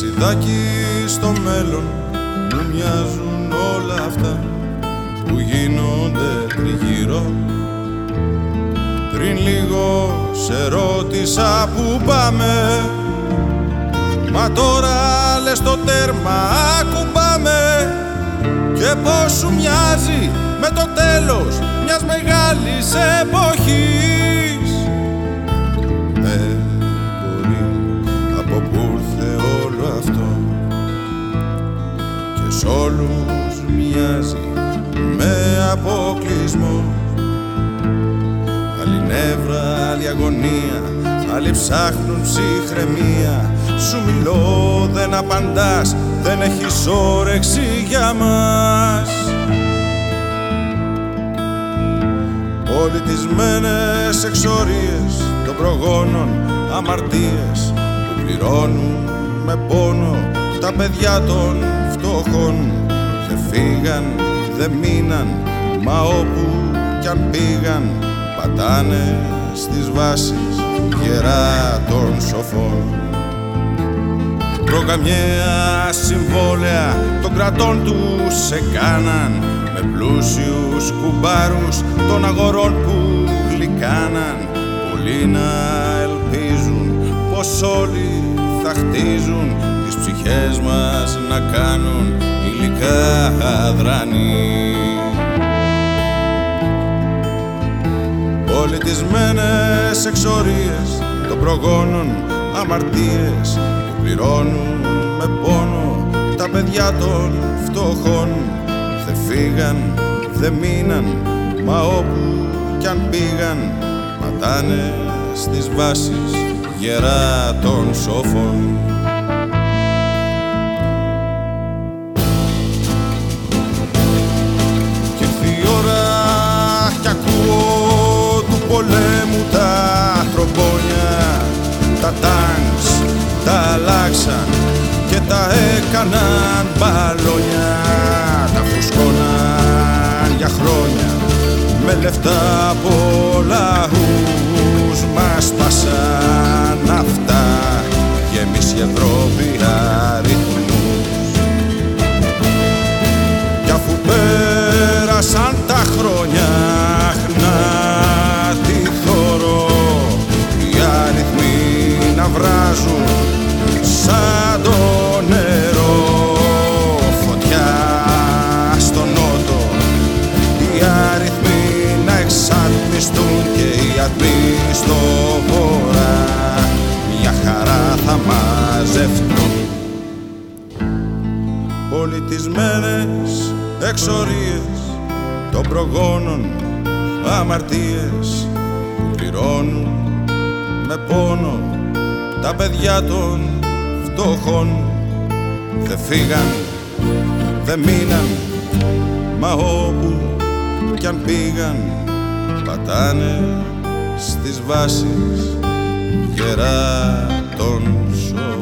Ταξιδάκι στο μέλλον μου μοιάζουν όλα αυτά που γίνονται τριγύρω. Πριν λίγο σε ρώτησα που πάμε Μα τώρα λες το τέρμα ακουμπάμε. Και πώς σου μοιάζει με το τέλος μιας μεγάλης εποχής; Σ' όλους μοιάζει με αποκλεισμό. Άλλη νεύρα, άλλη αγωνία, άλλοι ψάχνουν ψυχραιμία. Σου μιλώ, δεν απαντάς, δεν έχεις όρεξη για μας. Πολιτισμένες εξορίες των προγόνων αμαρτίες που πληρώνουν με πόνο τα παιδιά των φτωχών δεν φύγαν, δεν μείναν μα όπου κι αν πήγαν πατάνε στις βάσεις γερά των σοφών. Προκαμιαία συμβόλαια των κρατών τους σε κάναν με πλούσιους κουμπάρους των αγορών που γλυκάναν. Πολλοί να ελπίζουν πως όλοι θα χτίζουν τις ψυχές μας να κάνουν υλικά αδρανή Πολιτισμένες εξορίες των προγόνων αμαρτίες που πληρώνουν με πόνο τα παιδιά των φτωχών. Δεν φύγαν, δεν μείναν μα όπου κι αν πήγαν πατάνε στις βάσεις γερά των σοφών τα αλλάξαν και τα έκαναν μπαλόνια τα φουσκώναν για χρόνια με λεφτά από λαούς. Μας σπάσαν αυτά γέμισε η Ευρώπη αριθμούς. Κι αφού πέρασαν τα χρόνια να τη θωρώ οι αριθμοί να βράζουν σαν το νερό. Φωτιά στο νότο. Οι αριθμοί να εξατμιστούν και οι ατμοί στο βορρά. Μια χαρά θα μαζευτούν. Πολιτισμένες εξορίες των προγόνων αμαρτίες που πληρώνουν με πόνο τα παιδιά των Δε φύγαν, δε μείναν Μα όπου κι αν πήγαν Πατάνε στις βάσεις γερά των σώων